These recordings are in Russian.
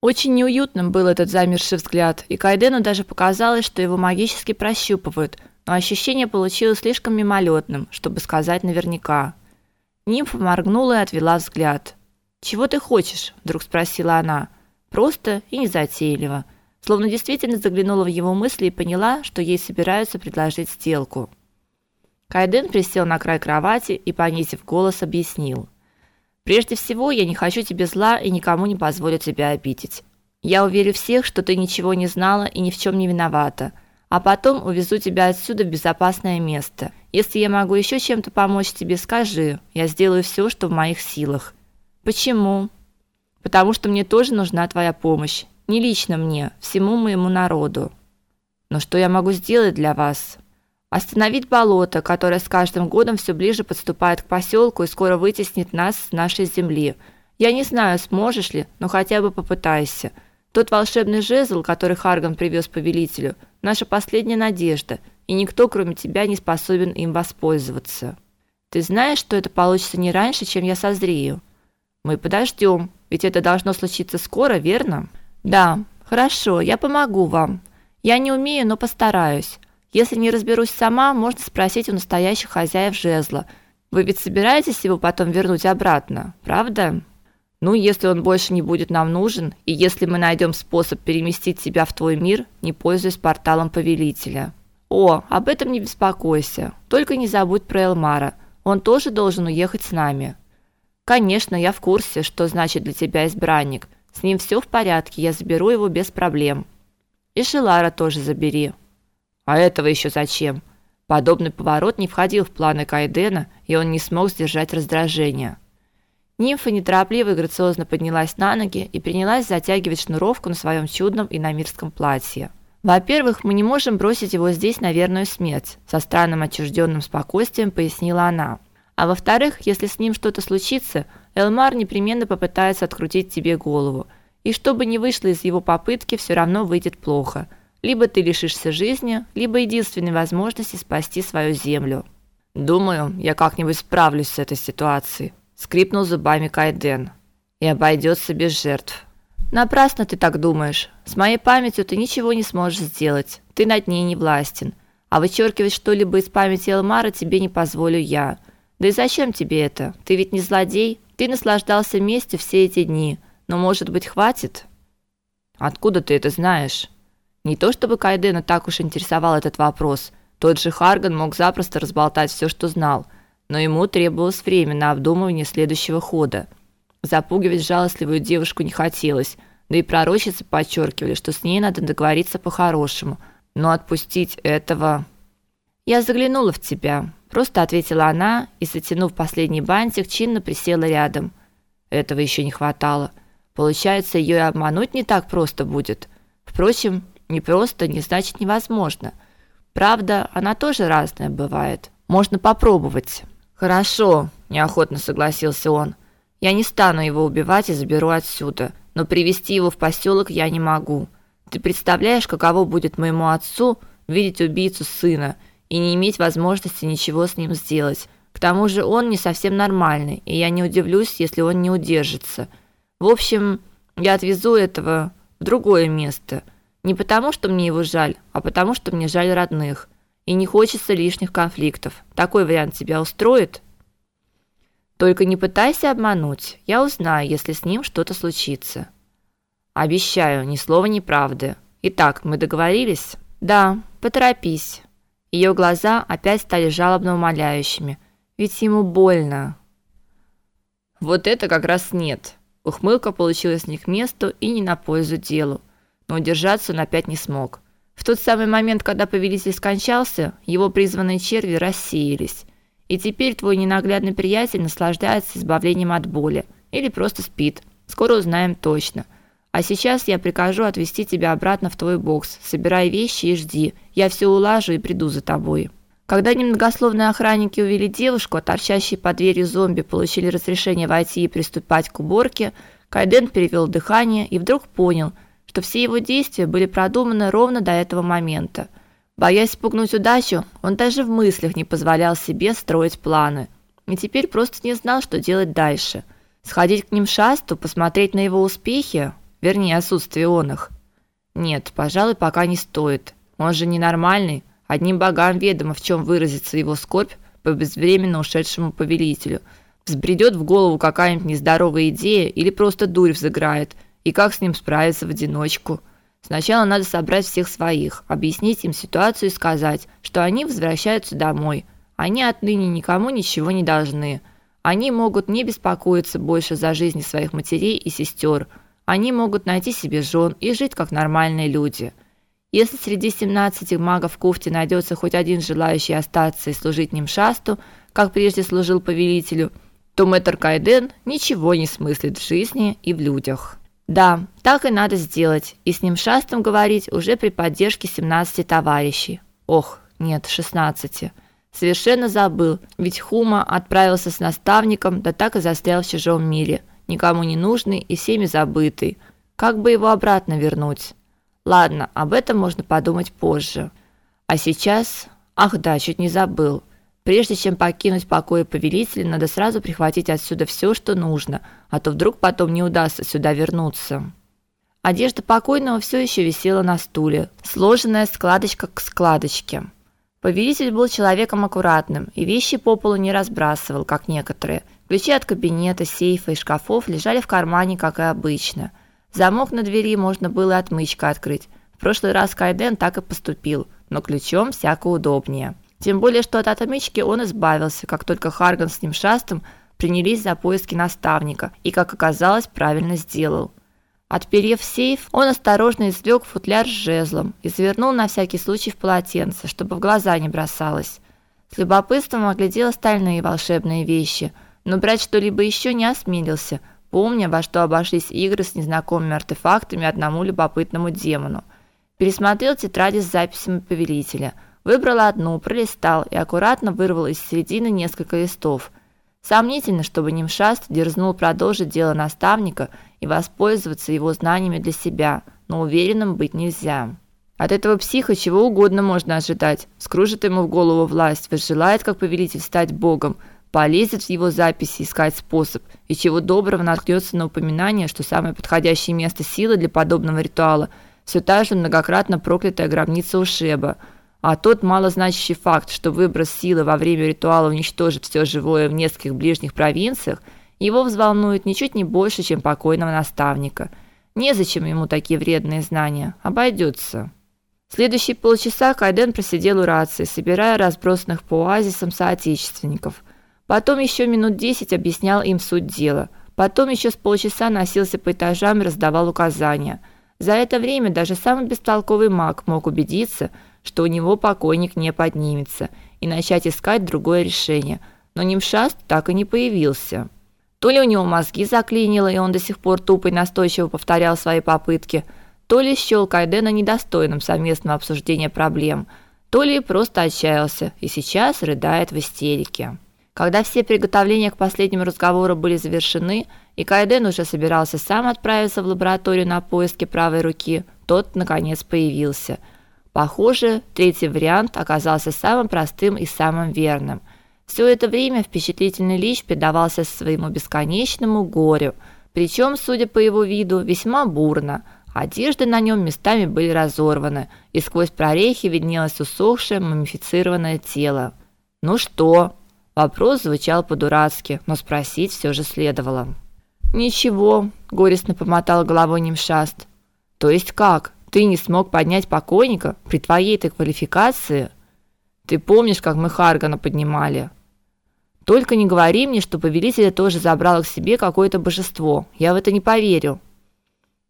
Очень неуютным был этот замерший взгляд, и Кайдену даже показалось, что его магически прощупывают, но ощущение получилось слишком мимолетным, чтобы сказать наверняка. Нимфа моргнула и отвела взгляд. "Чего ты хочешь?" вдруг спросила она, просто и незатейливо, словно действительно заглянула в его мысли и поняла, что ей собираются предложить сделку. Кайден присел на край кровати и понизив голос объяснил: "Прежде всего, я не хочу тебе зла и никому не позволю тебя обидеть. Я уверю всех, что ты ничего не знала и ни в чем не виновата." а потом увезу тебя отсюда в безопасное место. Если я могу еще чем-то помочь тебе, скажи. Я сделаю все, что в моих силах. Почему? Потому что мне тоже нужна твоя помощь. Не лично мне, всему моему народу. Но что я могу сделать для вас? Остановить болото, которое с каждым годом все ближе подступает к поселку и скоро вытеснит нас с нашей земли. Я не знаю, сможешь ли, но хотя бы попытайся. Тот волшебный жезл, который Харган привез повелителю, наша последняя надежда, и никто, кроме тебя, не способен им воспользоваться. Ты знаешь, что это получится не раньше, чем я созрею. Мы подождем, ведь это должно случиться скоро, верно? Да. Хорошо, я помогу вам. Я не умею, но постараюсь. Если не разберусь сама, можно спросить у настоящих хозяев жезла. Вы ведь собираетесь его потом вернуть обратно, правда? Ну, если он больше не будет нам нужен, и если мы найдем способ переместить тебя в твой мир, не пользуясь порталом повелителя. О, об этом не беспокойся. Только не забудь про Элмара. Он тоже должен уехать с нами. Конечно, я в курсе, что значит для тебя избранник. С ним все в порядке, я заберу его без проблем. И Шелара тоже забери. А этого еще зачем? Подобный поворот не входил в планы Кайдена, и он не смог сдержать раздражение. Нимфа неторопливо и грациозно поднялась на ноги и принялась затягивать шнуровку на своем чудном иномирском платье. Во-первых, мы не можем бросить его здесь на верную смерть, со странным отчужденным спокойствием пояснила она. А во-вторых, если с ним что-то случится, Элмар непременно попытается открутить тебе голову. И что бы ни вышло из его попытки, все равно выйдет плохо. Либо ты лишишься жизни, либо единственной возможности спасти свою землю. Думаю, я как-нибудь справлюсь с этой ситуацией, скрипнул зубами Кайден. И обойдется без жертв. Напрасно ты так думаешь. С моей памятью ты ничего не сможешь сделать. Ты над ней не властен. А вычеркивать что-либо из памяти Элмара тебе не позволю я. Да и зачем тебе это? Ты ведь не злодей. Ты наслаждался местью все эти дни. Но, может быть, хватит? Откуда ты это знаешь? Не то чтобы Кайдена так уж интересовал этот вопрос. Тот же Харган мог запросто разболтать все, что знал – но ему требовалось время на обдумывание следующего хода. Запугивать жалостливую девушку не хотелось, да и пророчицы подчеркивали, что с ней надо договориться по-хорошему, но отпустить этого... «Я заглянула в тебя», – просто ответила она и, затянув последний бантик, чинно присела рядом. Этого еще не хватало. Получается, ее обмануть не так просто будет. Впрочем, не просто не значит невозможно. Правда, она тоже разная бывает. Можно попробовать. Хорошо, неохотно согласился он. Я не стану его убивать и заберу отсюда, но привести его в поселок я не могу. Ты представляешь, каково будет моему отцу видеть убийцу сына и не иметь возможности ничего с ним сделать? К тому же он не совсем нормальный, и я не удивлюсь, если он не удержится. В общем, я отвезу этого в другое место. Не потому, что мне его жаль, а потому, что мне жаль родных и не хочется лишних конфликтов. Такой вариант тебя устроит? Только не пытайся обмануть. Я узнаю, если с ним что-то случится. Обещаю, ни слова неправды. Итак, мы договорились? Да, поторопись. Ее глаза опять стали жалобно умоляющими. Ведь ему больно. Вот это как раз нет. Ухмылка получилась не к месту и не на пользу делу. Но удержаться он опять не смог. В тот самый момент, когда повелитель скончался, его призванные черви рассеялись. И теперь твой ненаглядный приятель наслаждается избавлением от боли или просто спит. Скоро узнаем точно. А сейчас я прикажу отвезти тебя обратно в твой бокс. Собирай вещи и жди. Я все улажу и приду за тобой. Когда немногословные охранники увели девушку, а торчащие под дверью зомби получили разрешение войти и приступать к уборке, Кайден перевел дыхание и вдруг понял – что все его действия были продуманы ровно до этого момента. Боясь спугнуть удачу, он даже в мыслях не позволял себе строить планы. И теперь просто не знал, что делать дальше. Сходить к ним шасту, посмотреть на его успехи вернее, отсутствие он их. Нет, пожалуй, пока не стоит. Он же ненормальный, одним богам ведомо, в чем выразится его скорбь по безвременно ушедшему повелителю. Взбредет в голову какая-нибудь нездоровая идея или просто дурь взыграет, и как с ним справиться в одиночку? Сначала надо собрать всех своих, объяснить им ситуацию и сказать, что они возвращаются домой. Они отныне никому ничего не должны. Они могут не беспокоиться больше за жизни своих матерей и сестер. Они могут найти себе жен и жить как нормальные люди. Если среди 17 магов Куфти найдется хоть один желающий остаться и служить Нимшасту, как прежде служил повелителю, то мэтр Кайден ничего не смыслит в жизни и в людях. Да, так и надо сделать, и с Нимшастом говорить уже при поддержке 17 товарищей. Ох, нет, 16. Совершенно забыл, ведь Хума отправился с наставником, да так и застрял в чужом мире, никому не нужный и всеми забытый. Как бы его обратно вернуть? Ладно, об этом можно подумать позже. А сейчас, ах да, чуть не забыл. Прежде чем покинуть покои повелителя, надо сразу прихватить отсюда все, что нужно, а то вдруг потом не удастся сюда вернуться. Одежда покойного все еще висела на стуле, сложенная складочка к складочке. Повелитель был человеком аккуратным и вещи по полу не разбрасывал, как некоторые. Ключи от кабинета, сейфа и шкафов лежали в кармане, как и обычно. Замок на двери можно было отмычкой открыть. В прошлый раз Кайден так и поступил, но ключом всяко удобнее. Тем более, что от отмычки он избавился, как только Харган с ним шастом принялись за поиски наставника, и, как оказалось, правильно сделал. Отперев сейф, он осторожно извлек футляр с жезлом и завернул на всякий случай в полотенце, чтобы в глаза не бросалось. С любопытством оглядел остальные волшебные вещи, но брать что-либо еще не осмелился, помня, во что обошлись игры с незнакомыми артефактами одному любопытному демону. Пересмотрел тетради с записями повелителя, выбрал одну, пролистал и аккуратно вырвал из середины несколько листов – Сомнительно, чтобы Нимшаст дерзнул продолжить дело наставника и воспользоваться его знаниями для себя, но уверенным быть нельзя. От этого психа чего угодно можно ожидать. Скружит ему в голову власть, возжелает, как повелитель, стать богом, полезет в его записи искать способ, и чего доброго наткнется на упоминание, что самое подходящее место силы для подобного ритуала – все та же многократно проклятая гробница Ушеба – а тот малозначащий факт, что выброс силы во время ритуала уничтожит все живое в нескольких ближних провинциях, его взволнует ничуть не больше, чем покойного наставника. Незачем ему такие вредные знания, обойдется. Следующие полчаса Кайден просидел у рации, собирая разбросанных по оазисам соотечественников. Потом еще минут десять объяснял им суть дела. Потом еще с полчаса носился по этажам и раздавал указания. За это время даже самый бестолковый маг мог убедиться – что у него покойник не поднимется, и начать искать другое решение. Но Нимшаст так и не появился. То ли у него мозги заклинило, и он до сих пор тупо и настойчиво повторял свои попытки, то ли счел Кайдена недостойным совместного обсуждения проблем, то ли просто отчаялся и сейчас рыдает в истерике. Когда все приготовления к последнему разговору были завершены, и Кайден уже собирался сам отправиться в лабораторию на поиски правой руки, тот наконец появился – Похоже, третий вариант оказался самым простым и самым верным. Все это время впечатлительный Лич предавался своему бесконечному горю, причем, судя по его виду, весьма бурно. Одежды на нем местами были разорваны, и сквозь прорехи виднелось усохшее мумифицированное тело. "Ну что?" Вопрос звучал по-дурацки, но спросить все же следовало. "Ничего", горестно помотал головой Нимшаст. "То есть как? Ты не смог поднять покойника при твоей-то квалификации? Ты помнишь, как мы Харгана поднимали? Только не говори мне, что повелитель тоже забрал к себе какое-то божество. Я в это не поверю.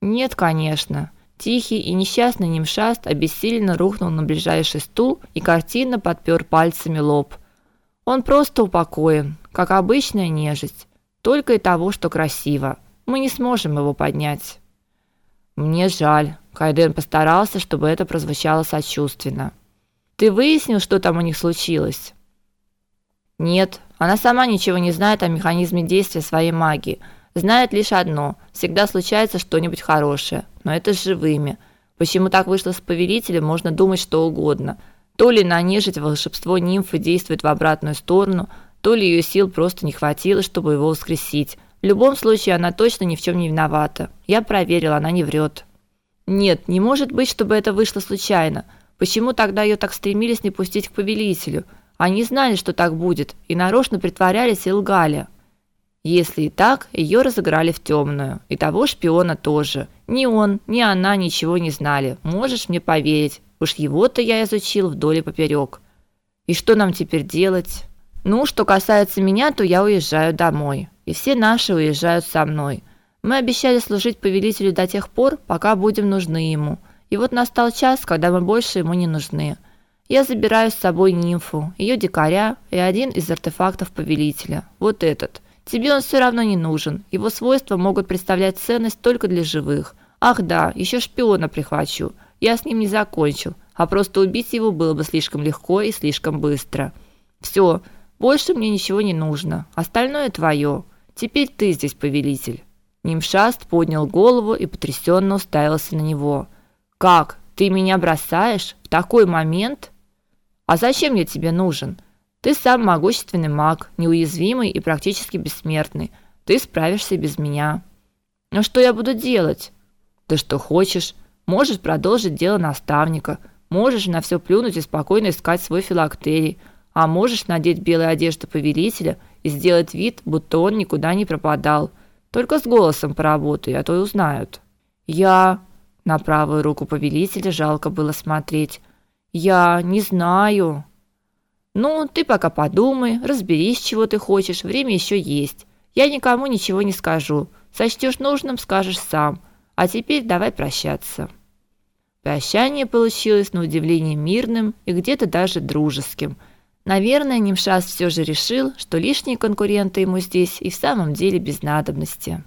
Нет, конечно. Тихий и несчастный Нимшаст обессиленно рухнул на ближайший стул и картинно подпер пальцами лоб. Он просто упокоен, как обычная нежить, только и того, что красиво. Мы не сможем его поднять. Мне жаль, Кайден постарался, чтобы это прозвучало сочувственно. Ты выяснил, что там у них случилось? Нет, она сама ничего не знает о механизме действия своей магии. Знает лишь одно: всегда случается что-нибудь хорошее, но это с живыми. Почему так вышло с повелителем, можно думать что угодно. То ли на нежить волшебство нимфы действует в обратную сторону, то ли ее сил просто не хватило, чтобы его воскресить. В любом случае она точно ни в чем не виновата. Я проверил, она не врет. Нет, не может быть, чтобы это вышло случайно. Почему тогда ее так стремились не пустить к повелителю? Они знали, что так будет, и нарочно притворялись и лгали. Если и так, ее разыграли в темную. И того шпиона тоже. Ни он, ни она ничего не знали. Можешь мне поверить? Уж его-то я изучил вдоль и поперек. И что нам теперь делать? Ну, что касается меня, то я уезжаю домой. И все наши уезжают со мной. Мы обещали служить повелителю до тех пор, пока будем нужны ему. И вот настал час, когда мы больше ему не нужны. Я забираю с собой нимфу, ее дикаря и один из артефактов повелителя. Вот этот. Тебе он все равно не нужен. Его свойства могут представлять ценность только для живых. Ах да, еще шпиона прихвачу. Я с ним не закончил, а просто убить его было бы слишком легко и слишком быстро. Все, больше мне ничего не нужно. Остальное твое. Теперь ты здесь повелитель. Нимшаст поднял голову и потрясенно уставился на него. Как? Ты меня бросаешь в такой момент? А зачем я тебе нужен? Ты сам могущественный маг, неуязвимый и практически бессмертный. Ты справишься без меня. Но что я буду делать? Да что хочешь. Можешь продолжить дело наставника, можешь на все плюнуть и спокойно искать свой филактерий, а можешь надеть белую одежду повелителя и сделать вид, будто он никуда не пропадал. Только с голосом поработай, а то и узнают. Я на правую руку повелителя жалко было смотреть. Я не знаю. Ну, ты пока подумай, разберись, чего ты хочешь. Время еще есть. Я никому ничего не скажу. Сочтешь нужным, скажешь сам. А теперь давай прощаться. Прощание получилось на удивление мирным и где-то даже дружеским. Наверное, Нимшас все же решил, что лишние конкуренты ему здесь и в самом деле без надобности.